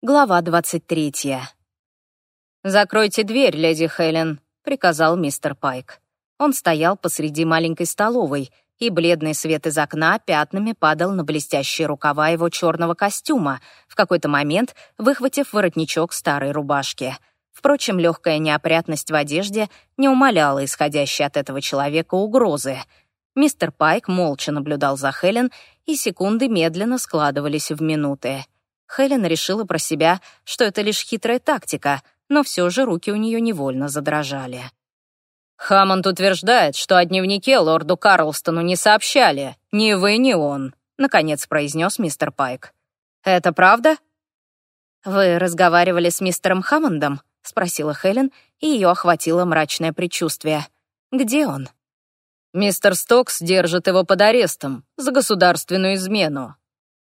Глава 23. «Закройте дверь, леди Хелен», — приказал мистер Пайк. Он стоял посреди маленькой столовой, и бледный свет из окна пятнами падал на блестящие рукава его черного костюма, в какой-то момент выхватив воротничок старой рубашки. Впрочем, легкая неопрятность в одежде не умаляла исходящей от этого человека угрозы. Мистер Пайк молча наблюдал за Хелен, и секунды медленно складывались в минуты. Хелен решила про себя, что это лишь хитрая тактика, но все же руки у нее невольно задрожали. «Хаммонд утверждает, что о дневнике лорду Карлстону не сообщали. Ни вы, ни он», — наконец произнес мистер Пайк. «Это правда?» «Вы разговаривали с мистером Хаммондом?» — спросила Хелен, и ее охватило мрачное предчувствие. «Где он?» «Мистер Стокс держит его под арестом за государственную измену.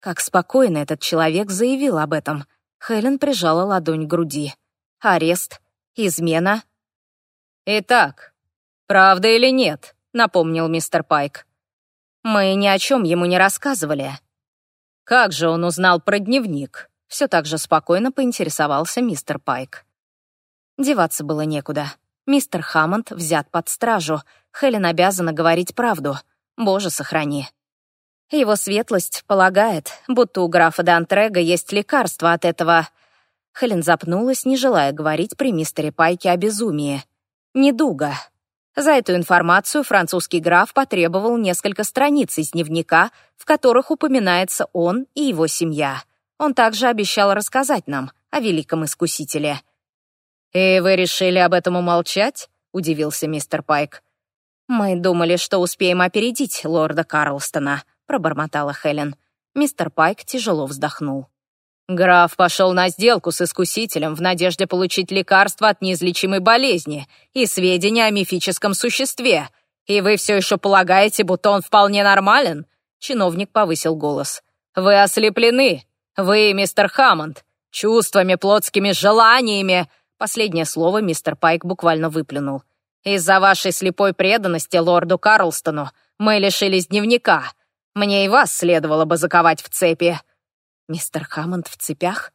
Как спокойно этот человек заявил об этом. Хелен прижала ладонь к груди. Арест, измена. «Итак, правда или нет?» — напомнил мистер Пайк. «Мы ни о чем ему не рассказывали». «Как же он узнал про дневник?» — все так же спокойно поинтересовался мистер Пайк. Деваться было некуда. Мистер Хаммонд взят под стражу. Хелен обязана говорить правду. Боже, сохрани. Его светлость полагает, будто у графа Дантрега есть лекарство от этого... Хелен запнулась, не желая говорить при мистере Пайке о безумии. Недуга. За эту информацию французский граф потребовал несколько страниц из дневника, в которых упоминается он и его семья. Он также обещал рассказать нам о великом искусителе. «И вы решили об этом умолчать?» — удивился мистер Пайк. «Мы думали, что успеем опередить лорда Карлстона», — пробормотала Хелен. Мистер Пайк тяжело вздохнул. «Граф пошел на сделку с искусителем в надежде получить лекарство от неизлечимой болезни и сведения о мифическом существе. И вы все еще полагаете, будто он вполне нормален?» Чиновник повысил голос. «Вы ослеплены. Вы, мистер Хаммонд, чувствами, плотскими желаниями». Последнее слово мистер Пайк буквально выплюнул. «Из-за вашей слепой преданности лорду Карлстону мы лишились дневника. Мне и вас следовало бы заковать в цепи». Мистер Хаммонд в цепях?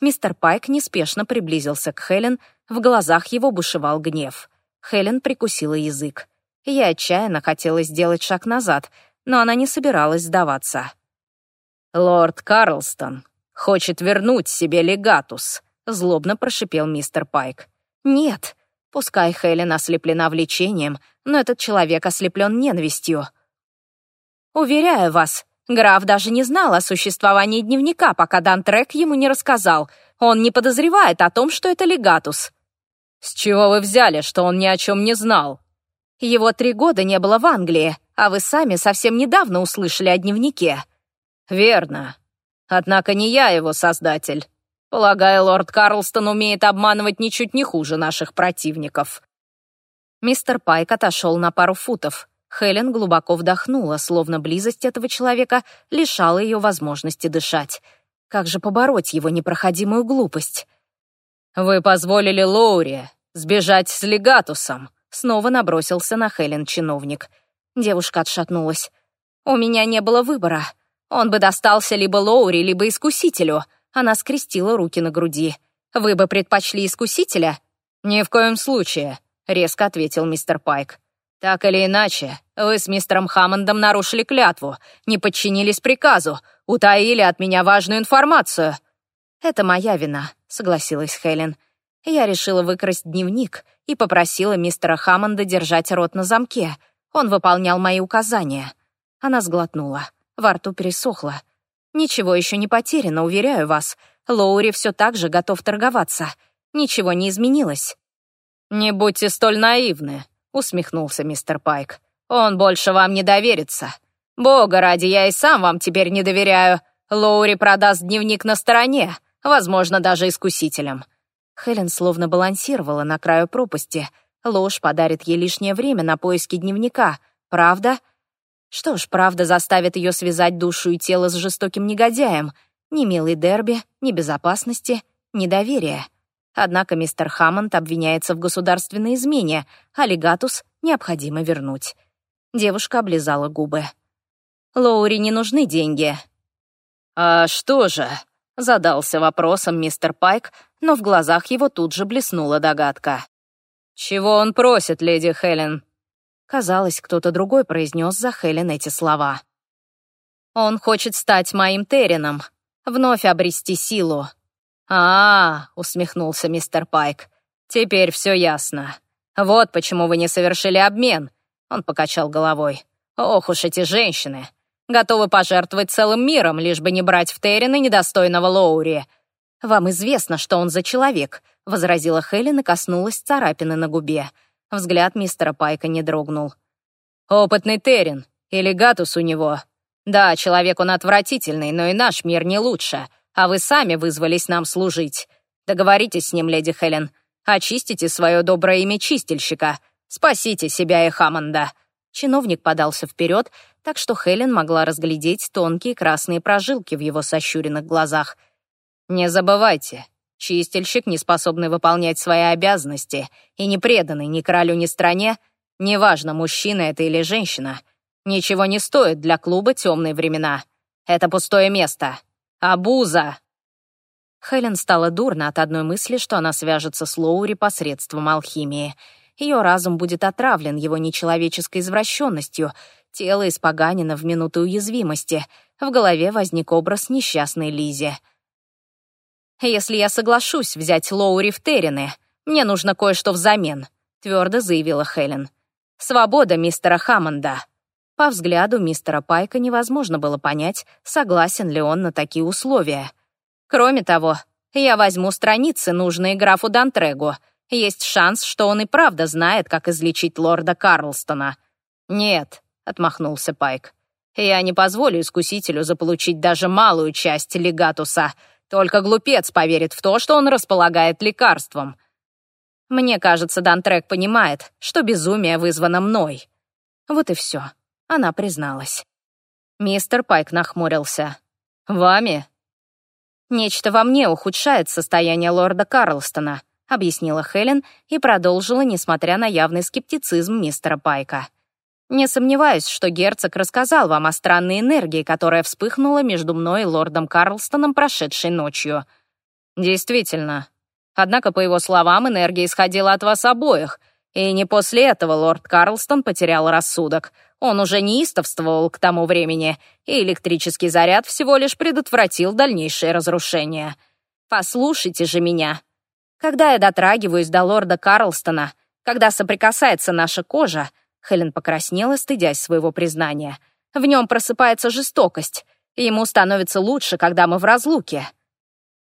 Мистер Пайк неспешно приблизился к Хелен, в глазах его бушевал гнев. Хелен прикусила язык. Я отчаянно хотела сделать шаг назад, но она не собиралась сдаваться. «Лорд Карлстон хочет вернуть себе легатус», — злобно прошипел мистер Пайк. «Нет, пускай Хелен ослеплена влечением, но этот человек ослеплен ненавистью. Уверяю вас, граф даже не знал о существовании дневника, пока Дантрек ему не рассказал. Он не подозревает о том, что это легатус. С чего вы взяли, что он ни о чем не знал? Его три года не было в Англии, а вы сами совсем недавно услышали о дневнике. Верно. Однако не я его создатель. Полагаю, лорд Карлстон умеет обманывать ничуть не хуже наших противников. Мистер Пайк отошел на пару футов. Хелен глубоко вдохнула, словно близость этого человека лишала ее возможности дышать. Как же побороть его непроходимую глупость? «Вы позволили Лоури сбежать с легатусом», — снова набросился на Хелен чиновник. Девушка отшатнулась. «У меня не было выбора. Он бы достался либо Лоури, либо Искусителю». Она скрестила руки на груди. «Вы бы предпочли Искусителя?» «Ни в коем случае», — резко ответил мистер Пайк. Так или иначе, вы с мистером Хаммондом нарушили клятву, не подчинились приказу, утаили от меня важную информацию». «Это моя вина», — согласилась Хелен. Я решила выкрасть дневник и попросила мистера Хаммонда держать рот на замке. Он выполнял мои указания. Она сглотнула. Во рту пересохло. «Ничего еще не потеряно, уверяю вас. Лоури все так же готов торговаться. Ничего не изменилось». «Не будьте столь наивны», усмехнулся мистер Пайк. «Он больше вам не доверится. Бога ради, я и сам вам теперь не доверяю. Лоури продаст дневник на стороне, возможно, даже искусителям». Хелен словно балансировала на краю пропасти. Ложь подарит ей лишнее время на поиски дневника. Правда? Что ж, правда заставит ее связать душу и тело с жестоким негодяем. Ни милый дерби, ни безопасности, ни доверия. Однако мистер Хаммонд обвиняется в государственной измене, а легатус необходимо вернуть. Девушка облизала губы. Лоури не нужны деньги. «А что же? Задался вопросом мистер Пайк, но в глазах его тут же блеснула догадка. «Чего он просит, леди Хелен?» Казалось, кто-то другой произнес за Хелен эти слова. «Он хочет стать моим Террином, вновь обрести силу». «А, усмехнулся мистер Пайк, — «теперь все ясно. Вот почему вы не совершили обмен», — он покачал головой. «Ох уж эти женщины! Готовы пожертвовать целым миром, лишь бы не брать в Террина недостойного Лоури». «Вам известно, что он за человек», — возразила Хелен и коснулась царапины на губе. Взгляд мистера Пайка не дрогнул. «Опытный Террин. Или Гатус у него. Да, человек он отвратительный, но и наш мир не лучше, а вы сами вызвались нам служить. Договоритесь с ним, леди Хелен. Очистите свое доброе имя чистильщика. Спасите себя и Хаммонда». Чиновник подался вперед, так что Хелен могла разглядеть тонкие красные прожилки в его сощуренных глазах. «Не забывайте, чистильщик, не способный выполнять свои обязанности и не преданный ни королю, ни стране, неважно, мужчина это или женщина, ничего не стоит для клуба «Темные времена». Это пустое место. Абуза!» Хелен стала дурно от одной мысли, что она свяжется с Лоури посредством алхимии. Ее разум будет отравлен его нечеловеческой извращенностью, тело испоганено в минуты уязвимости, в голове возник образ несчастной Лизи — «Если я соглашусь взять Лоури в Террины, мне нужно кое-что взамен», — твердо заявила Хелен. «Свобода мистера Хаммонда». По взгляду мистера Пайка невозможно было понять, согласен ли он на такие условия. «Кроме того, я возьму страницы, нужные графу Дантрегу. Есть шанс, что он и правда знает, как излечить лорда Карлстона». «Нет», — отмахнулся Пайк. «Я не позволю искусителю заполучить даже малую часть легатуса», только глупец поверит в то, что он располагает лекарством. Мне кажется, Дантрек понимает, что безумие вызвано мной. Вот и все. Она призналась. Мистер Пайк нахмурился. «Вами?» «Нечто во мне ухудшает состояние лорда Карлстона», объяснила Хелен и продолжила, несмотря на явный скептицизм мистера Пайка. Не сомневаюсь, что герцог рассказал вам о странной энергии, которая вспыхнула между мной и лордом Карлстоном прошедшей ночью. Действительно. Однако, по его словам, энергия исходила от вас обоих, и не после этого лорд Карлстон потерял рассудок. Он уже неистовствовал к тому времени, и электрический заряд всего лишь предотвратил дальнейшее разрушение. Послушайте же меня. Когда я дотрагиваюсь до лорда Карлстона, когда соприкасается наша кожа, Хелен покраснела, стыдясь своего признания. «В нем просыпается жестокость. И ему становится лучше, когда мы в разлуке».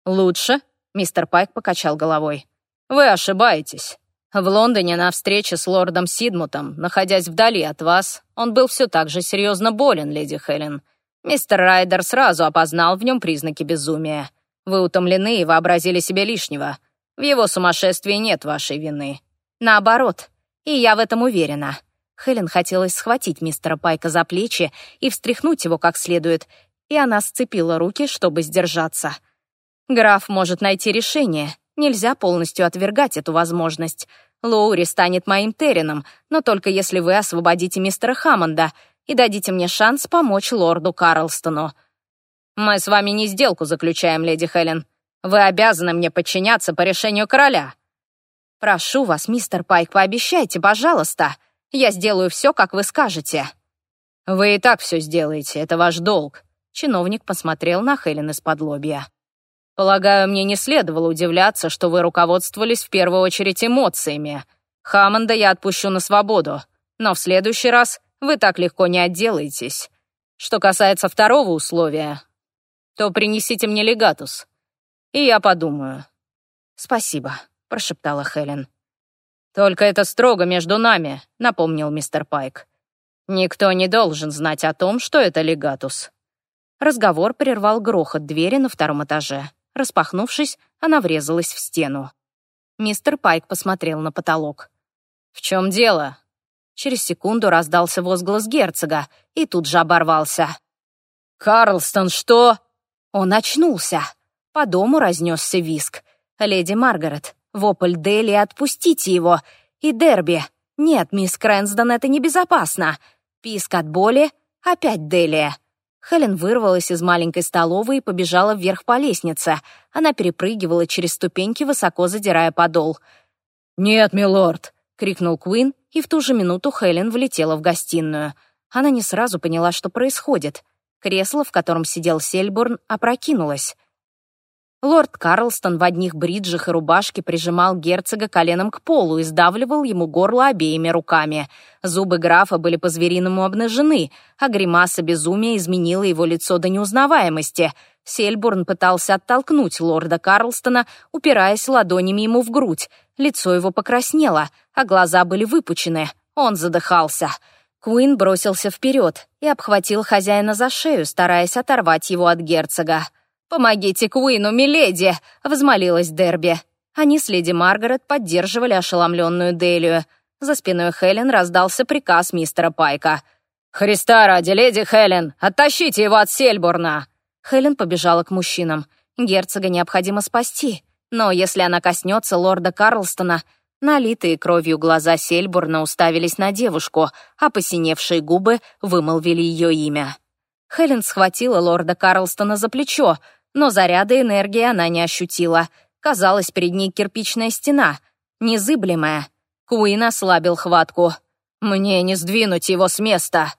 «Лучше?» — мистер Пайк покачал головой. «Вы ошибаетесь. В Лондоне на встрече с лордом Сидмутом, находясь вдали от вас, он был все так же серьезно болен, леди Хелен. Мистер Райдер сразу опознал в нем признаки безумия. Вы утомлены и вообразили себе лишнего. В его сумасшествии нет вашей вины. Наоборот, и я в этом уверена. Хелен хотелось схватить мистера Пайка за плечи и встряхнуть его как следует, и она сцепила руки, чтобы сдержаться. «Граф может найти решение. Нельзя полностью отвергать эту возможность. Лоури станет моим Террином, но только если вы освободите мистера Хаммонда и дадите мне шанс помочь лорду Карлстону». «Мы с вами не сделку заключаем, леди Хелен. Вы обязаны мне подчиняться по решению короля». «Прошу вас, мистер Пайк, пообещайте, пожалуйста», я сделаю все, как вы скажете». «Вы и так все сделаете, это ваш долг», — чиновник посмотрел на Хелен из-под лобья. «Полагаю, мне не следовало удивляться, что вы руководствовались в первую очередь эмоциями. Хаммонда я отпущу на свободу, но в следующий раз вы так легко не отделаетесь. Что касается второго условия, то принесите мне легатус, и я подумаю». «Спасибо», — прошептала Хелен. «Только это строго между нами», — напомнил мистер Пайк. «Никто не должен знать о том, что это легатус». Разговор прервал грохот двери на втором этаже. Распахнувшись, она врезалась в стену. Мистер Пайк посмотрел на потолок. «В чем дело?» Через секунду раздался возглас герцога и тут же оборвался. «Карлстон, что?» Он очнулся. По дому разнесся виск. «Леди Маргарет, Вопль Дели «Отпустите его!» И Дерби. «Нет, мисс Крэнсдон, это небезопасно!» Писк от боли. Опять Дели. Хелен вырвалась из маленькой столовой и побежала вверх по лестнице. Она перепрыгивала через ступеньки, высоко задирая подол. «Нет, милорд!» — крикнул Куин, и в ту же минуту Хелен влетела в гостиную. Она не сразу поняла, что происходит. Кресло, в котором сидел Сельбурн, опрокинулось. Лорд Карлстон в одних бриджах и рубашке прижимал герцога коленом к полу и сдавливал ему горло обеими руками. Зубы графа были по-звериному обнажены, а гримаса безумия изменила его лицо до неузнаваемости. Сельбурн пытался оттолкнуть лорда Карлстона, упираясь ладонями ему в грудь. Лицо его покраснело, а глаза были выпучены. Он задыхался. Куин бросился вперед и обхватил хозяина за шею, стараясь оторвать его от герцога. «Помогите Куину, миледи!» — взмолилась Дерби. Они с леди Маргарет поддерживали ошеломленную Делию. За спиной Хелен раздался приказ мистера Пайка. «Христа ради, леди Хелен, оттащите его от Сельбурна!» Хелен побежала к мужчинам. Герцога необходимо спасти. Но если она коснется лорда Карлстона, налитые кровью глаза Сельбурна уставились на девушку, а посиневшие губы вымолвили ее имя. Хелен схватила лорда Карлстона за плечо, но заряда энергии она не ощутила. Казалось, перед ней кирпичная стена, незыблемая. Куин ослабил хватку. «Мне не сдвинуть его с места».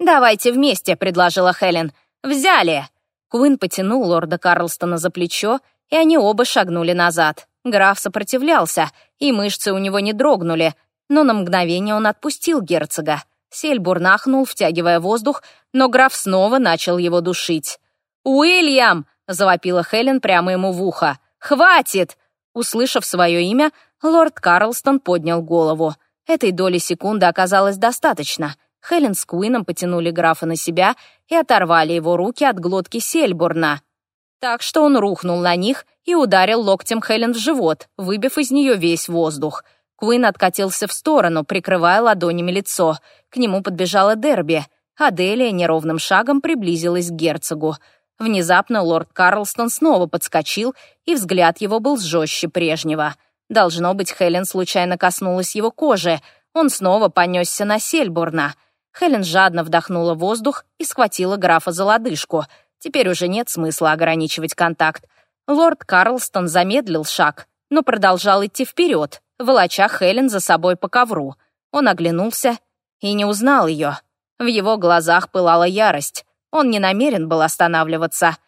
«Давайте вместе», — предложила Хелен. «Взяли!» Куин потянул лорда Карлстона за плечо, и они оба шагнули назад. Граф сопротивлялся, и мышцы у него не дрогнули, но на мгновение он отпустил герцога. Сельбур нахнул, втягивая воздух, но граф снова начал его душить. «Уильям!» — завопила Хелен прямо ему в ухо. «Хватит!» Услышав свое имя, лорд Карлстон поднял голову. Этой доли секунды оказалось достаточно. Хелен с Куином потянули графа на себя и оторвали его руки от глотки Сельбурна. Так что он рухнул на них и ударил локтем Хелен в живот, выбив из нее весь воздух. Куин откатился в сторону, прикрывая ладонями лицо. К нему подбежала Дерби. Аделия неровным шагом приблизилась к герцогу. Внезапно лорд Карлстон снова подскочил, и взгляд его был жестче прежнего. Должно быть, Хелен случайно коснулась его кожи. Он снова понесся на Сельбурна. Хелен жадно вдохнула воздух и схватила графа за лодыжку. Теперь уже нет смысла ограничивать контакт. Лорд Карлстон замедлил шаг, но продолжал идти вперед, волоча Хелен за собой по ковру. Он оглянулся и не узнал ее. В его глазах пылала ярость. Он не намерен был останавливаться.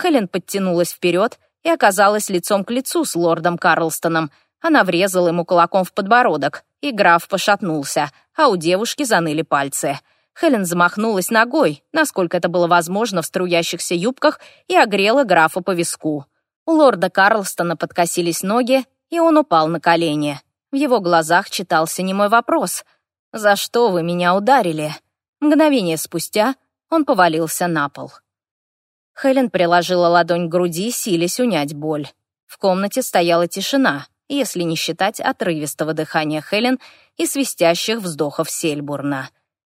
Хелен подтянулась вперед и оказалась лицом к лицу с лордом Карлстоном. Она врезала ему кулаком в подбородок, и граф пошатнулся, а у девушки заныли пальцы. Хелен замахнулась ногой, насколько это было возможно в струящихся юбках, и огрела графа по виску. У лорда Карлстона подкосились ноги, и он упал на колени. В его глазах читался немой вопрос. «За что вы меня ударили?» Мгновение спустя он повалился на пол. Хелен приложила ладонь к груди, силясь унять боль. В комнате стояла тишина, если не считать отрывистого дыхания Хелен и свистящих вздохов Сельбурна.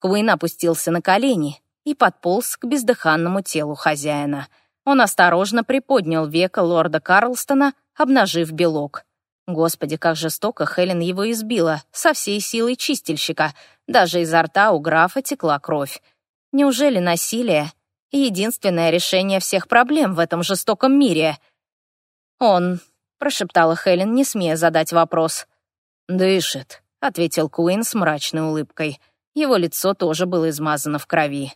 Куин опустился на колени и подполз к бездыханному телу хозяина. Он осторожно приподнял веко лорда Карлстона, обнажив белок. Господи, как жестоко Хелен его избила, со всей силой чистильщика. Даже изо рта у графа текла кровь. Неужели насилие — единственное решение всех проблем в этом жестоком мире? «Он», — прошептала Хелен, не смея задать вопрос. «Дышит», — ответил Куин с мрачной улыбкой. Его лицо тоже было измазано в крови.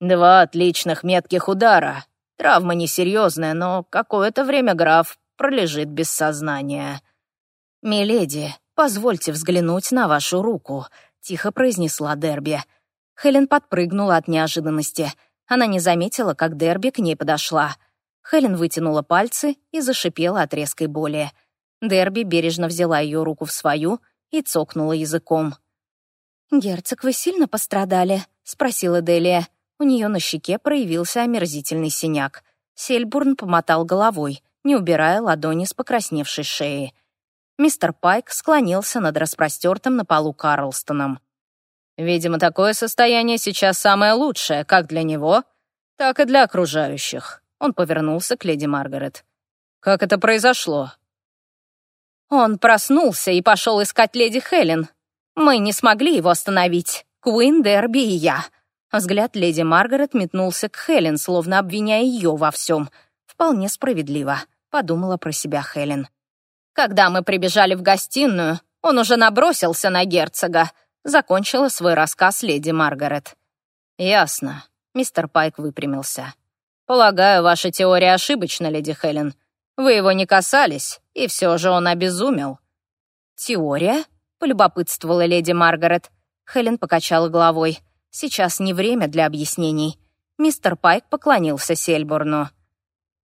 «Два отличных метких удара. Травма несерьезная, но какое-то время граф пролежит без сознания». «Миледи, позвольте взглянуть на вашу руку», — тихо произнесла Дерби. Хелен подпрыгнула от неожиданности. Она не заметила, как Дерби к ней подошла. Хелен вытянула пальцы и зашипела от резкой боли. Дерби бережно взяла ее руку в свою и цокнула языком. «Герцог, вы сильно пострадали?» — спросила Делия. У нее на щеке проявился омерзительный синяк. Сельбурн помотал головой, не убирая ладони с покрасневшей шеи. Мистер Пайк склонился над распростертым на полу Карлстоном. Видимо, такое состояние сейчас самое лучшее, как для него, так и для окружающих. Он повернулся к леди Маргарет. Как это произошло? Он проснулся и пошел искать леди Хелен. Мы не смогли его остановить. Куин, Дерби и я. Взгляд леди Маргарет метнулся к Хелен, словно обвиняя ее во всем. «Вполне справедливо», — подумала про себя Хелен. «Когда мы прибежали в гостиную, он уже набросился на герцога», — закончила свой рассказ леди Маргарет. «Ясно», — мистер Пайк выпрямился. «Полагаю, ваша теория ошибочна, леди Хелен. Вы его не касались, и все же он обезумел». «Теория?» — полюбопытствовала леди Маргарет. Хелен покачала головой. Сейчас не время для объяснений. Мистер Пайк поклонился Сельбурну.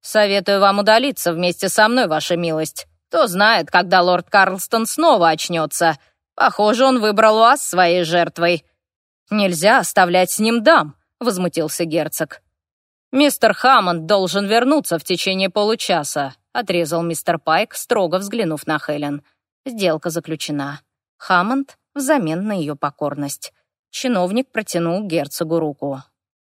«Советую вам удалиться вместе со мной, ваша милость. Кто знает, когда лорд Карлстон снова очнется. Похоже, он выбрал вас своей жертвой». «Нельзя оставлять с ним дам», — возмутился герцог. «Мистер Хаммонд должен вернуться в течение получаса», — отрезал мистер Пайк, строго взглянув на Хелен. Сделка заключена. Хаммонд взамен на ее покорность. Чиновник протянул герцогу руку.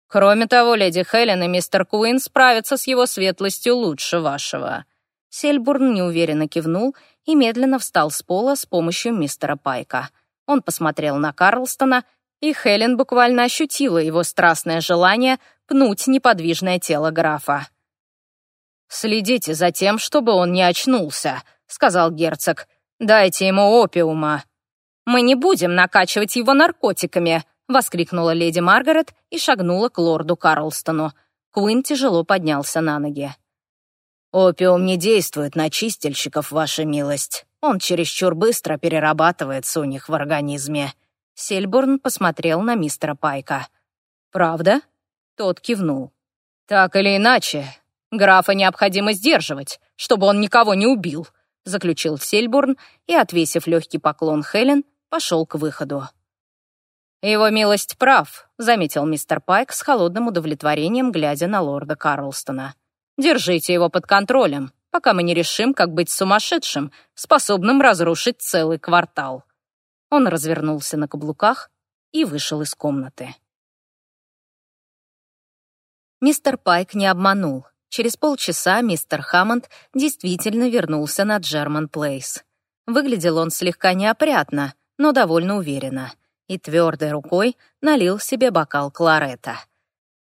«Кроме того, леди Хелен и мистер Куин справятся с его светлостью лучше вашего». Сельбурн неуверенно кивнул и медленно встал с пола с помощью мистера Пайка. Он посмотрел на Карлстона, и Хелен буквально ощутила его страстное желание пнуть неподвижное тело графа. «Следите за тем, чтобы он не очнулся», — сказал герцог. «Дайте ему опиума». «Мы не будем накачивать его наркотиками», — воскликнула леди Маргарет и шагнула к лорду Карлстону. Куин тяжело поднялся на ноги. «Опиум не действует на чистильщиков, ваша милость. Он чересчур быстро перерабатывается у них в организме». Сельборн посмотрел на мистера Пайка. «Правда?» Тот кивнул. «Так или иначе, графа необходимо сдерживать, чтобы он никого не убил», заключил Сельборн и, отвесив легкий поклон Хелен, пошел к выходу. «Его милость прав», — заметил мистер Пайк с холодным удовлетворением, глядя на лорда Карлстона. «Держите его под контролем, пока мы не решим, как быть сумасшедшим, способным разрушить целый квартал». Он развернулся на каблуках и вышел из комнаты. Мистер Пайк не обманул. Через полчаса мистер Хаммонд действительно вернулся на Джерман Плейс. Выглядел он слегка неопрятно, но довольно уверенно, и твердой рукой налил себе бокал кларета.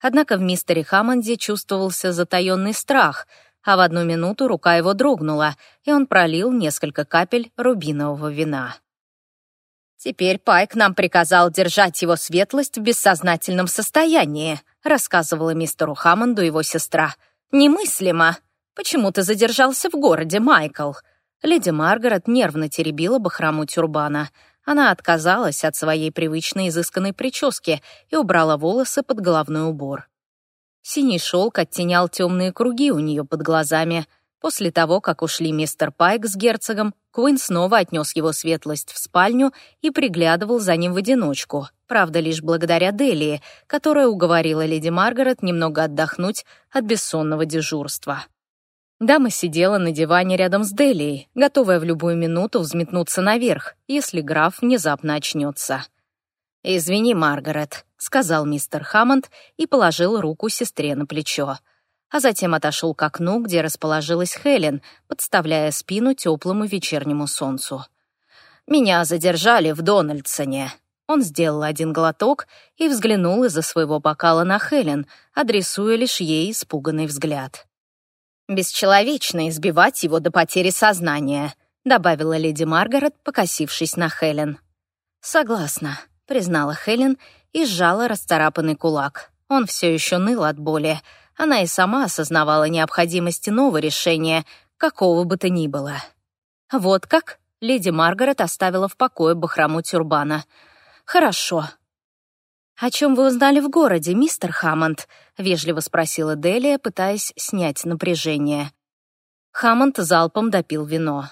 Однако в мистере Хаммонде чувствовался затаённый страх, а в одну минуту рука его дрогнула, и он пролил несколько капель рубинового вина. «Теперь Пайк нам приказал держать его светлость в бессознательном состоянии», рассказывала мистеру Хаммонду его сестра. «Немыслимо! Почему ты задержался в городе, Майкл?» Леди Маргарет нервно теребила бахрому тюрбана. Она отказалась от своей привычной изысканной прически и убрала волосы под головной убор. Синий шелк оттенял темные круги у нее под глазами. После того, как ушли мистер Пайк с герцогом, Куин снова отнес его светлость в спальню и приглядывал за ним в одиночку, правда, лишь благодаря Делии, которая уговорила леди Маргарет немного отдохнуть от бессонного дежурства. Дама сидела на диване рядом с Делией, готовая в любую минуту взметнуться наверх, если граф внезапно очнется. «Извини, Маргарет», — сказал мистер Хаммонд и положил руку сестре на плечо а затем отошел к окну, где расположилась Хелен, подставляя спину теплому вечернему солнцу. «Меня задержали в Дональдсоне». Он сделал один глоток и взглянул из-за своего бокала на Хелен, адресуя лишь ей испуганный взгляд. «Бесчеловечно избивать его до потери сознания», добавила леди Маргарет, покосившись на Хелен. «Согласна», — признала Хелен и сжала расцарапанный кулак. Он все еще ныл от боли, она и сама осознавала необходимость иного решения, какого бы то ни было. Вот как леди Маргарет оставила в покое бахрому тюрбана. «Хорошо». «О чем вы узнали в городе, мистер Хаммонд?» — вежливо спросила Делия, пытаясь снять напряжение. Хаммонд залпом допил вино.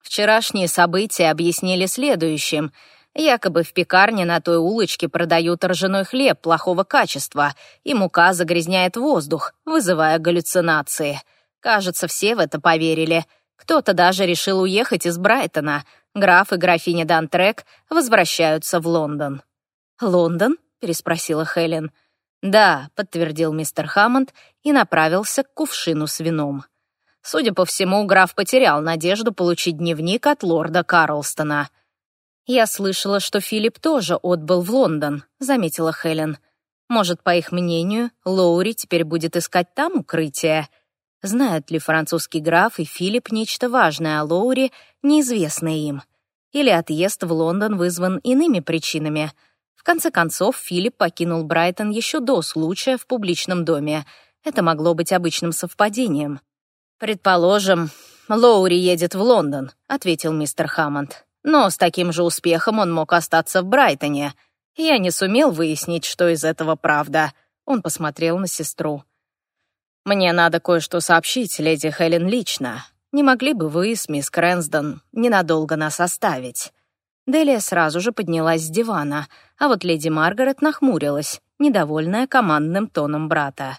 Вчерашние события объяснили следующим — Якобы в пекарне на той улочке продают ржаной хлеб плохого качества, и мука загрязняет воздух, вызывая галлюцинации. Кажется, все в это поверили. Кто-то даже решил уехать из Брайтона. Граф и графиня Дантрек возвращаются в Лондон. «Лондон?» — переспросила Хелен. «Да», — подтвердил мистер Хаммонд и направился к кувшину с вином. Судя по всему, граф потерял надежду получить дневник от лорда Карлстона — «Я слышала, что Филипп тоже отбыл в Лондон», — заметила Хелен. Может, по их мнению, Лоури теперь будет искать там укрытие? Знают ли французский граф и Филипп нечто важное о Лоури, неизвестное им? Или отъезд в Лондон вызван иными причинами? В конце концов, Филипп покинул Брайтон еще до случая в публичном доме. Это могло быть обычным совпадением. «Предположим, Лоури едет в Лондон», — ответил мистер Хаммонд. «Но с таким же успехом он мог остаться в Брайтоне. Я не сумел выяснить, что из этого правда». Он посмотрел на сестру. «Мне надо кое-что сообщить, леди Хелен, лично. Не могли бы вы с мисс Крэнсдон ненадолго нас оставить?» Делия сразу же поднялась с дивана, а вот леди Маргарет нахмурилась, недовольная командным тоном брата.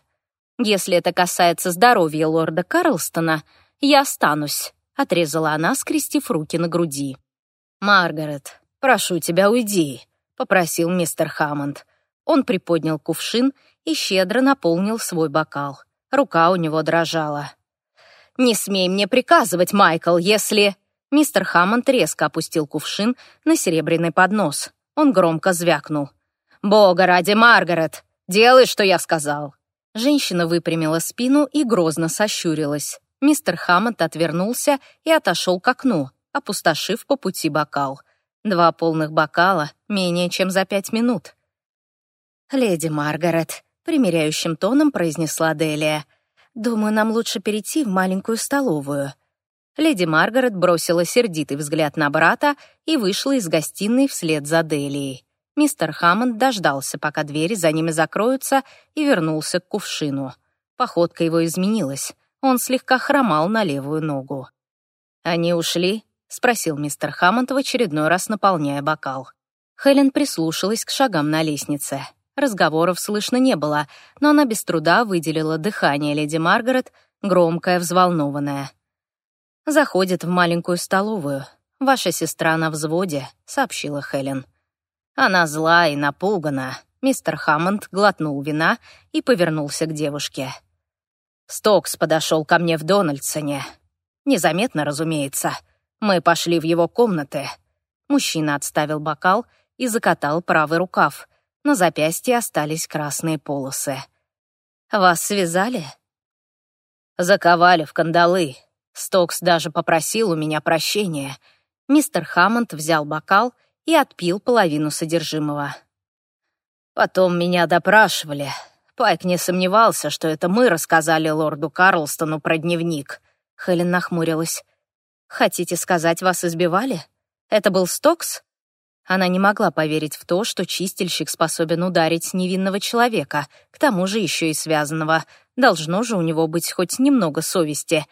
«Если это касается здоровья лорда Карлстона, я останусь», — отрезала она, скрестив руки на груди. «Маргарет, прошу тебя, уйди», — попросил мистер Хаммонд. Он приподнял кувшин и щедро наполнил свой бокал. Рука у него дрожала. «Не смей мне приказывать, Майкл, если...» Мистер Хаммонд резко опустил кувшин на серебряный поднос. Он громко звякнул. «Бога ради, Маргарет! Делай, что я сказал!» Женщина выпрямила спину и грозно сощурилась. Мистер Хаммонд отвернулся и отошел к окну, опустошив по пути бокал. Два полных бокала менее чем за пять минут. «Леди Маргарет», примиряющим тоном произнесла Делия. «Думаю, нам лучше перейти в маленькую столовую». Леди Маргарет бросила сердитый взгляд на брата и вышла из гостиной вслед за Делией. Мистер Хаммонд дождался, пока двери за ними закроются, и вернулся к кувшину. Походка его изменилась. Он слегка хромал на левую ногу. «Они ушли?» — спросил мистер Хаммонд в очередной раз, наполняя бокал. Хелен прислушалась к шагам на лестнице. Разговоров слышно не было, но она без труда выделила дыхание леди Маргарет, громкое, взволнованное. «Заходит в маленькую столовую. Ваша сестра на взводе», — сообщила Хелен. Она зла и напугана. Мистер Хаммонд глотнул вина и повернулся к девушке. Стокс подошел ко мне в Дональдсоне. Незаметно, разумеется. Мы пошли в его комнаты. Мужчина отставил бокал и закатал правый рукав — на запястье остались красные полосы. «Вас связали?» «Заковали в кандалы. Стокс даже попросил у меня прощения». Мистер Хаммонд взял бокал и отпил половину содержимого. Потом меня допрашивали. Пайк не сомневался, что это мы рассказали лорду Карлстону про дневник. Хелен нахмурилась. «Хотите сказать, вас избивали? Это был Стокс?» Она не могла поверить в то, что чистильщик способен ударить невинного человека, к тому же еще и связанного. Должно же у него быть хоть немного совести.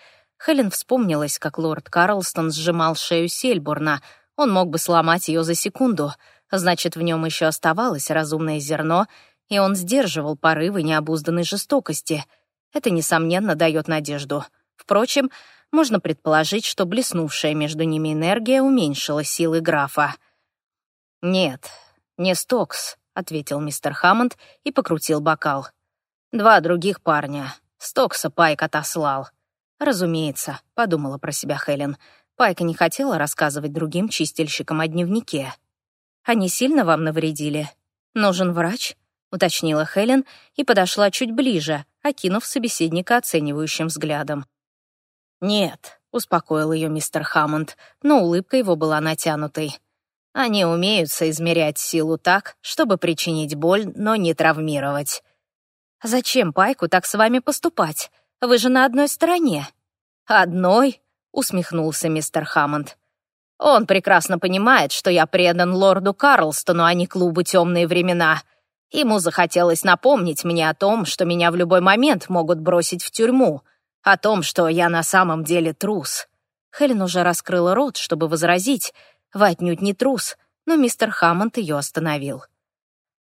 Хелен вспомнилась, как лорд Карлстон сжимал шею Сельбурна. Он мог бы сломать ее за секунду. Значит, в нем еще оставалось разумное зерно, и он сдерживал порывы необузданной жестокости. Это, несомненно, дает надежду. Впрочем, можно предположить, что блеснувшая между ними энергия уменьшила силы графа. «Нет, не Стокс», — ответил мистер Хаммонд и покрутил бокал. «Два других парня. Стокса Пайк отослал». «Разумеется», — подумала про себя Хелен. Пайка не хотела рассказывать другим чистильщикам о дневнике. «Они сильно вам навредили? Нужен врач?» — уточнила Хелен и подошла чуть ближе, окинув собеседника оценивающим взглядом. «Нет», — успокоил ее мистер Хаммонд, но улыбка его была натянутой. Они умеют соизмерять силу так, чтобы причинить боль, но не травмировать. Зачем Пайку так с вами поступать? Вы же на одной стороне. Одной? усмехнулся мистер Хаммонд. Он прекрасно понимает, что я предан лорду Карлстону, а не клубу «Темные времена». Ему захотелось напомнить мне о том, что меня в любой момент могут бросить в тюрьму, о том, что я на самом деле трус. Хелен уже раскрыла рот, чтобы возразить, вы отнюдь не трус, но мистер Хаммонд ее остановил.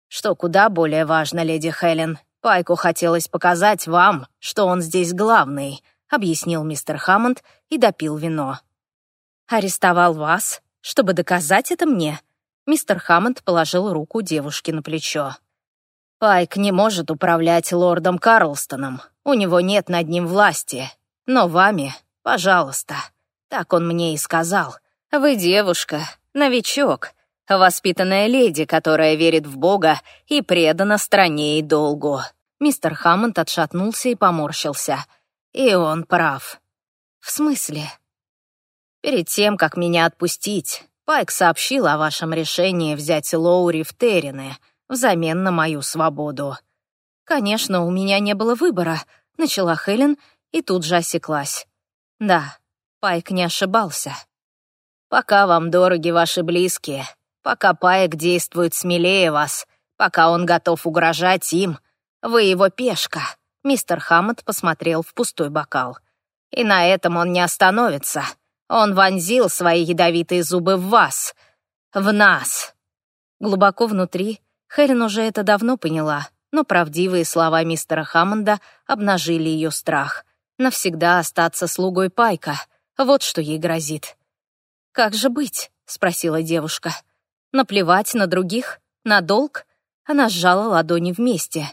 Что куда более важно, леди Хелен, Пайку хотелось показать вам, что он здесь главный, объяснил мистер Хаммонд и допил вино. Арестовал вас, чтобы доказать это мне? Мистер Хаммонд положил руку девушке на плечо. Пайк не может управлять лордом Карлстоном. У него нет над ним власти. Но вами, пожалуйста. Так он мне и сказал. Вы девушка, новичок. Воспитанная леди, которая верит в Бога и предана стране и долгу». Мистер Хаммонд отшатнулся и поморщился. И он прав. «В смысле?» «Перед тем, как меня отпустить, Пайк сообщил о вашем решении взять Лоури в Террины взамен на мою свободу». «Конечно, у меня не было выбора», — начала Хелен и тут же осеклась. «Да, Пайк не ошибался. Пока вам дороги ваши близкие, пока Пайк действует смелее вас, пока он готов угрожать им, вы его пешка». Мистер Хаммонд посмотрел в пустой бокал. «И на этом он не остановится. Он вонзил свои ядовитые зубы в вас. В нас». Глубоко внутри Хелен уже это давно поняла, но правдивые слова мистера Хаммонда обнажили ее страх. Навсегда остаться слугой Пайка. Вот что ей грозит. «Как же быть?» — спросила девушка. «Наплевать на других? На долг?» Она сжала ладони вместе.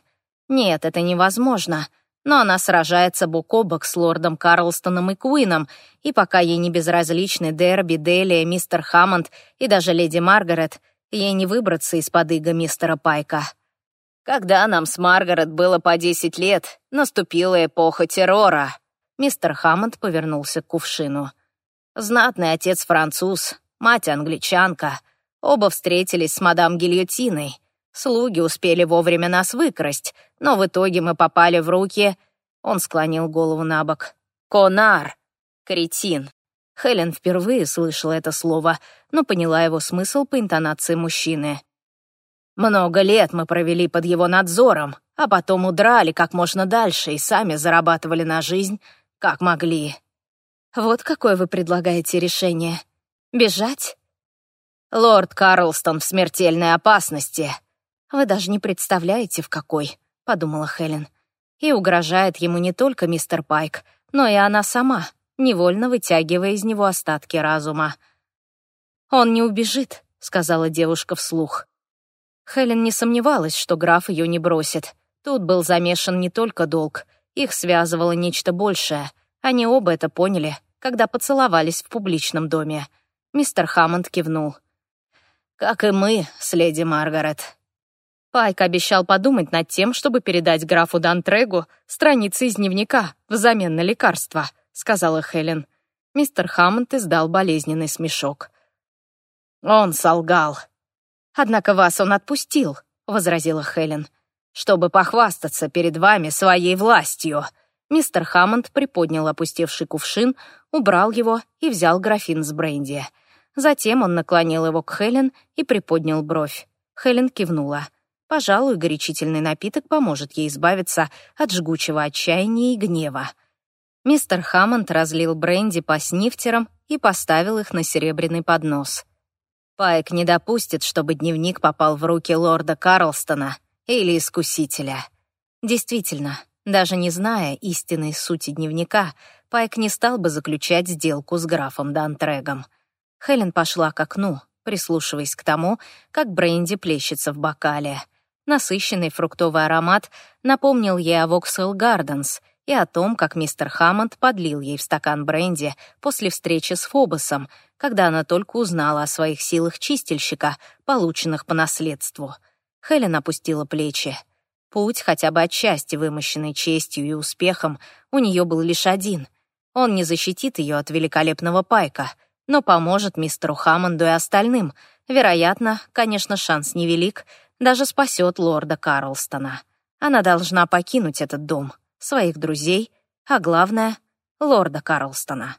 Нет, это невозможно. Но она сражается бок о бок с лордом Карлстоном и Куином, и пока ей не безразличны Дерби, Делия, мистер Хаммонд и даже леди Маргарет, ей не выбраться из-под ига мистера Пайка. Когда нам с Маргарет было по десять лет, наступила эпоха террора. Мистер Хаммонд повернулся к кувшину. Знатный отец француз, мать англичанка. Оба встретились с мадам Гильотиной. Слуги успели вовремя нас выкрасть, но в итоге мы попали в руки... Он склонил голову на бок. Конар. Кретин. Хелен впервые слышала это слово, но поняла его смысл по интонации мужчины. Много лет мы провели под его надзором, а потом удрали как можно дальше и сами зарабатывали на жизнь, как могли. Вот какое вы предлагаете решение. Бежать? Лорд Карлстон в смертельной опасности. Вы даже не представляете, в какой, подумала Хелен. И угрожает ему не только мистер Пайк, но и она сама, невольно вытягивая из него остатки разума. «Он не убежит», — сказала девушка вслух. Хелен не сомневалась, что граф ее не бросит. Тут был замешан не только долг, их связывало нечто большее. Они оба это поняли, когда поцеловались в публичном доме. Мистер Хаммонд кивнул. «Как и мы с леди Маргарет». Пайк обещал подумать над тем, чтобы передать графу Дантрегу страницы из дневника взамен на лекарства, сказала Хелен. Мистер Хаммонд издал болезненный смешок. «Он солгал. Однако вас он отпустил», — возразила Хелен, «чтобы похвастаться перед вами своей властью». Мистер Хаммонд приподнял опустевший кувшин, убрал его и взял графин с бренди. Затем он наклонил его к Хелен и приподнял бровь. Хелен кивнула. Пожалуй, горячительный напиток поможет ей избавиться от жгучего отчаяния и гнева. Мистер Хаммонд разлил бренди по снифтерам и поставил их на серебряный поднос. Пайк не допустит, чтобы дневник попал в руки лорда Карлстона или Искусителя. Действительно, даже не зная истинной сути дневника, Пайк не стал бы заключать сделку с графом Дантрегом. Хелен пошла к окну, прислушиваясь к тому, как бренди плещется в бокале. Насыщенный фруктовый аромат напомнил ей о Воксхолл Гарденс и о том, как мистер Хаммонд подлил ей в стакан бренди после встречи с Фобосом, когда она только узнала о своих силах чистильщика, полученных по наследству. Хелен опустила плечи. Путь, хотя бы отчасти вымощенный честью и успехом, у нее был лишь один. Он не защитит ее от великолепного пайка, но поможет мистеру Хаммонду и остальным. Вероятно, конечно, шанс невелик, даже спасет лорда Карлстона. Она должна покинуть этот дом, своих друзей, а главное — лорда Карлстона.